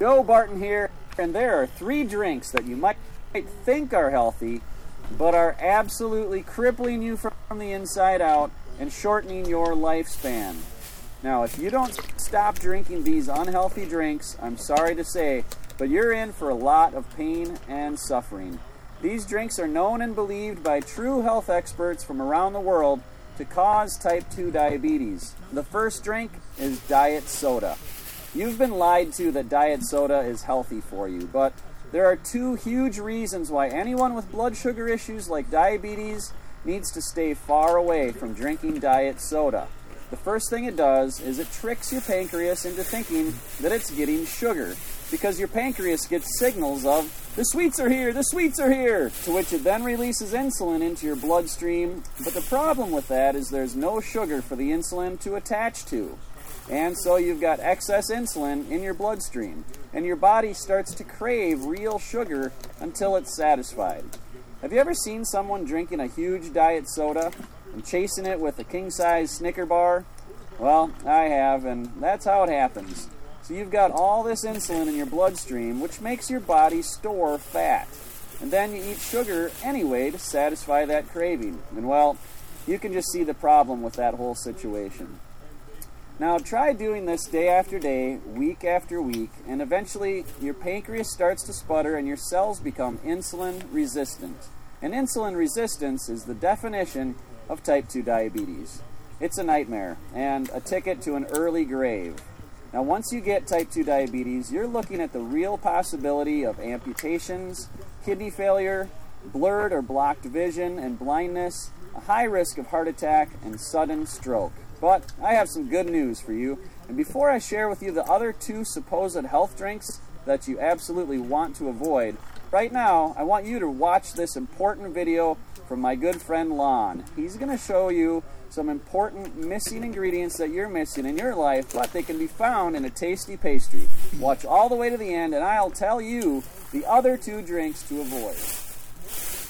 Joe Barton here, and there are three drinks that you might think are healthy, but are absolutely crippling you from the inside out and shortening your lifespan. Now, if you don't stop drinking these unhealthy drinks, I'm sorry to say, but you're in for a lot of pain and suffering. These drinks are known and believed by true health experts from around the world to cause type 2 diabetes. The first drink is diet soda. You've been lied to that diet soda is healthy for you, but there are two huge reasons why anyone with blood sugar issues like diabetes needs to stay far away from drinking diet soda. The first thing it does is it tricks your pancreas into thinking that it's getting sugar because your pancreas gets signals of the sweets are here, the sweets are here, to which it then releases insulin into your bloodstream. But the problem with that is there's no sugar for the insulin to attach to. And so you've got excess insulin in your bloodstream, and your body starts to crave real sugar until it's satisfied. Have you ever seen someone drinking a huge diet soda and chasing it with a king size Snicker bar? Well, I have, and that's how it happens. So you've got all this insulin in your bloodstream, which makes your body store fat. And then you eat sugar anyway to satisfy that craving. And well, you can just see the problem with that whole situation. Now, try doing this day after day, week after week, and eventually your pancreas starts to sputter and your cells become insulin resistant. And insulin resistance is the definition of type 2 diabetes. It's a nightmare and a ticket to an early grave. Now, once you get type 2 diabetes, you're looking at the real possibility of amputations, kidney failure, blurred or blocked vision, and blindness, a high risk of heart attack, and sudden stroke. But I have some good news for you. And before I share with you the other two supposed health drinks that you absolutely want to avoid, right now I want you to watch this important video from my good friend Lon. He's going to show you some important missing ingredients that you're missing in your life, but they can be found in a tasty pastry. Watch all the way to the end, and I'll tell you the other two drinks to avoid.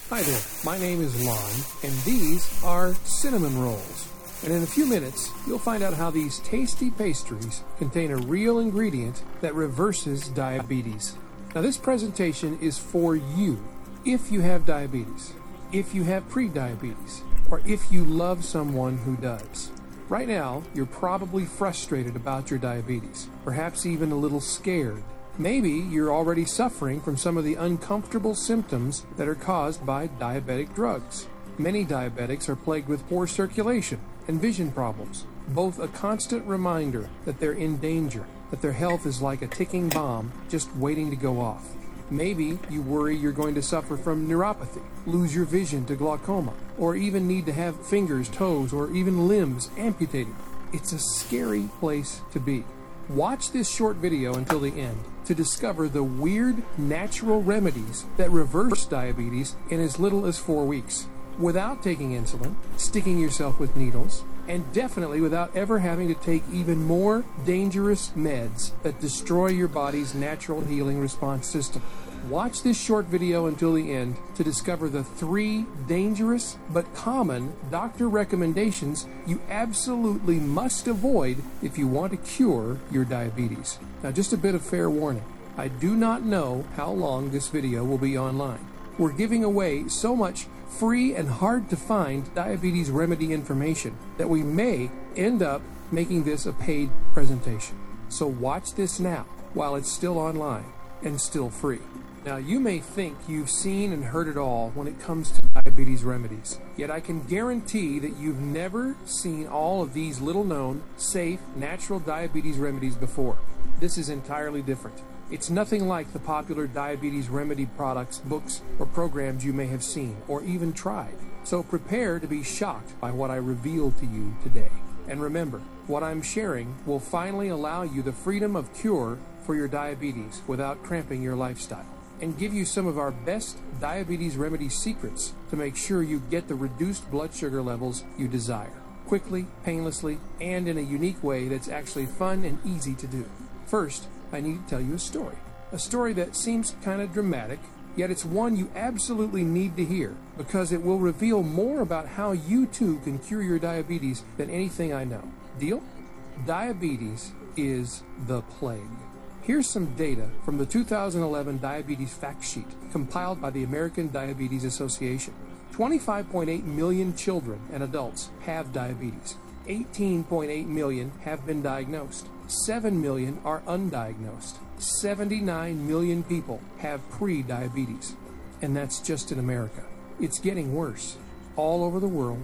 Hi there, my name is Lon, and these are cinnamon rolls. And in a few minutes, you'll find out how these tasty pastries contain a real ingredient that reverses diabetes. Now, this presentation is for you if you have diabetes, if you have prediabetes, or if you love someone who does. Right now, you're probably frustrated about your diabetes, perhaps even a little scared. Maybe you're already suffering from some of the uncomfortable symptoms that are caused by diabetic drugs. Many diabetics are plagued with poor circulation and vision problems, both a constant reminder that they're in danger, that their health is like a ticking bomb just waiting to go off. Maybe you worry you're going to suffer from neuropathy, lose your vision to glaucoma, or even need to have fingers, toes, or even limbs amputated. It's a scary place to be. Watch this short video until the end to discover the weird natural remedies that reverse diabetes in as little as four weeks without taking insulin, sticking yourself with needles, and definitely without ever having to take even more dangerous meds that destroy your body's natural healing response system. Watch this short video until the end to discover the three dangerous but common doctor recommendations you absolutely must avoid if you want to cure your diabetes. Now, just a bit of fair warning I do not know how long this video will be online. We're giving away so much free and hard to find diabetes remedy information that we may end up making this a paid presentation. So watch this now while it's still online and still free. Now, you may think you've seen and heard it all when it comes to diabetes remedies, yet I can guarantee that you've never seen all of these little known, safe, natural diabetes remedies before. This is entirely different. It's nothing like the popular diabetes remedy products, books, or programs you may have seen or even tried. So prepare to be shocked by what I reveal to you today. And remember, what I'm sharing will finally allow you the freedom of cure for your diabetes without cramping your lifestyle and give you some of our best diabetes remedy secrets to make sure you get the reduced blood sugar levels you desire quickly, painlessly, and in a unique way that's actually fun and easy to do. First, I need to tell you a story. A story that seems kind of dramatic, yet it's one you absolutely need to hear because it will reveal more about how you too can cure your diabetes than anything I know. Deal? Diabetes is the plague. Here's some data from the 2011 Diabetes Fact Sheet compiled by the American Diabetes Association. 25.8 million children and adults have diabetes. 18.8 million have been diagnosed. 7 million are undiagnosed. 79 million people have pre diabetes. And that's just in America. It's getting worse all over the world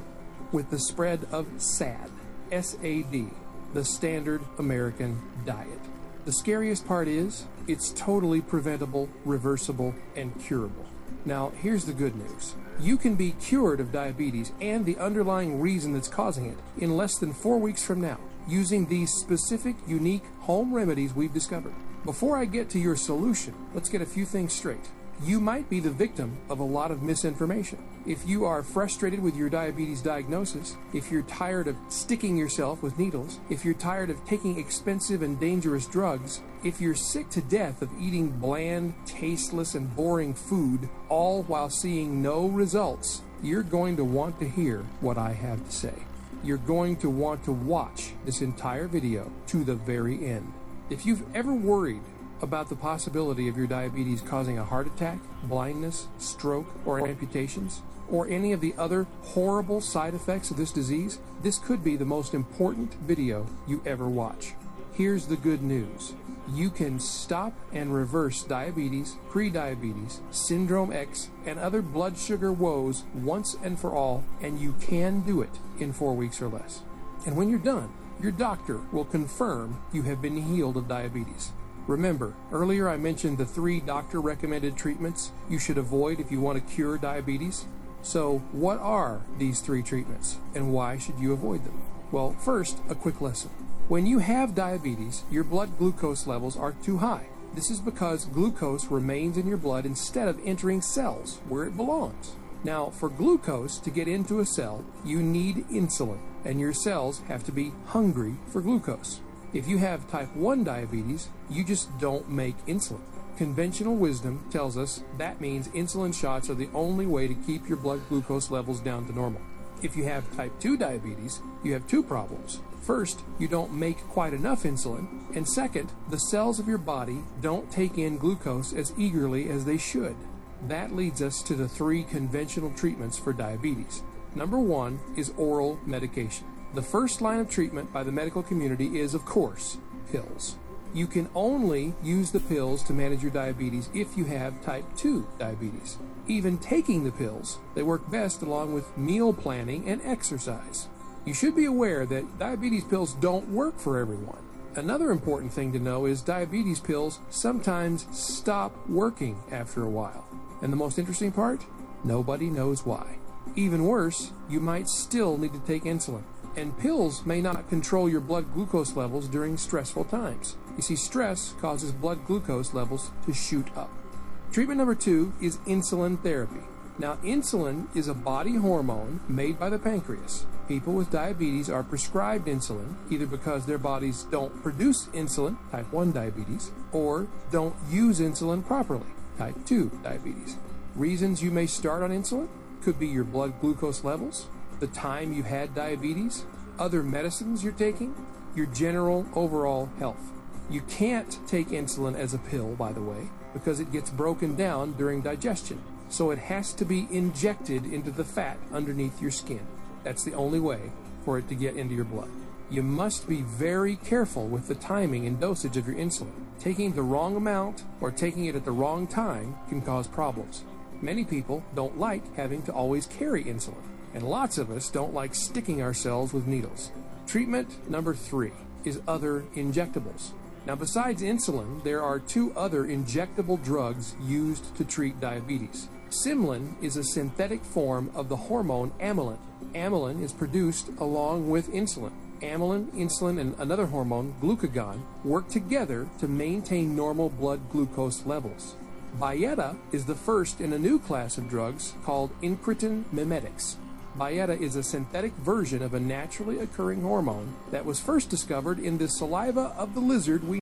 with the spread of SAD, SAD, the standard American diet. The scariest part is it's totally preventable, reversible, and curable. Now, here's the good news. You can be cured of diabetes and the underlying reason that's causing it in less than four weeks from now using these specific, unique home remedies we've discovered. Before I get to your solution, let's get a few things straight you might be the victim of a lot of misinformation. If you are frustrated with your diabetes diagnosis, if you're tired of sticking yourself with needles, if you're tired of taking expensive and dangerous drugs, if you're sick to death of eating bland, tasteless, and boring food, all while seeing no results, you're going to want to hear what I have to say. You're going to want to watch this entire video to the very end. If you've ever worried about the possibility of your diabetes causing a heart attack, blindness, stroke, or amputations, or any of the other horrible side effects of this disease, this could be the most important video you ever watch. Here's the good news. You can stop and reverse diabetes, prediabetes, syndrome X, and other blood sugar woes once and for all, and you can do it in four weeks or less. And when you're done, your doctor will confirm you have been healed of diabetes. Remember, earlier I mentioned the three doctor recommended treatments you should avoid if you want to cure diabetes. So, what are these three treatments and why should you avoid them? Well, first, a quick lesson. When you have diabetes, your blood glucose levels are too high. This is because glucose remains in your blood instead of entering cells where it belongs. Now, for glucose to get into a cell, you need insulin, and your cells have to be hungry for glucose. If you have type 1 diabetes, you just don't make insulin. Conventional wisdom tells us that means insulin shots are the only way to keep your blood glucose levels down to normal. If you have type 2 diabetes, you have two problems. First, you don't make quite enough insulin, and second, the cells of your body don't take in glucose as eagerly as they should. That leads us to the three conventional treatments for diabetes. Number one is oral medication. The first line of treatment by the medical community is, of course, pills. You can only use the pills to manage your diabetes if you have type 2 diabetes. Even taking the pills, they work best along with meal planning and exercise. You should be aware that diabetes pills don't work for everyone. Another important thing to know is diabetes pills sometimes stop working after a while. And the most interesting part? Nobody knows why. Even worse, you might still need to take insulin and pills may not control your blood glucose levels during stressful times. You see, stress causes blood glucose levels to shoot up. Treatment number two is insulin therapy. Now, insulin is a body hormone made by the pancreas. People with diabetes are prescribed insulin either because their bodies don't produce insulin, type 1 diabetes, or don't use insulin properly, type 2 diabetes. Reasons you may start on insulin could be your blood glucose levels, the time you had diabetes, other medicines you're taking, your general overall health. You can't take insulin as a pill, by the way, because it gets broken down during digestion. So it has to be injected into the fat underneath your skin. That's the only way for it to get into your blood. You must be very careful with the timing and dosage of your insulin. Taking the wrong amount or taking it at the wrong time can cause problems. Many people don't like having to always carry insulin and lots of us don't like sticking ourselves with needles. Treatment number three is other injectables. Now, besides insulin, there are two other injectable drugs used to treat diabetes. Symlin is a synthetic form of the hormone amylin. Amylin is produced along with insulin. Amylin, insulin, and another hormone, glucagon, work together to maintain normal blood glucose levels. Byetta is the first in a new class of drugs called incretin mimetics. Byetta is a synthetic version of a naturally occurring hormone that was first discovered in the saliva of the lizard we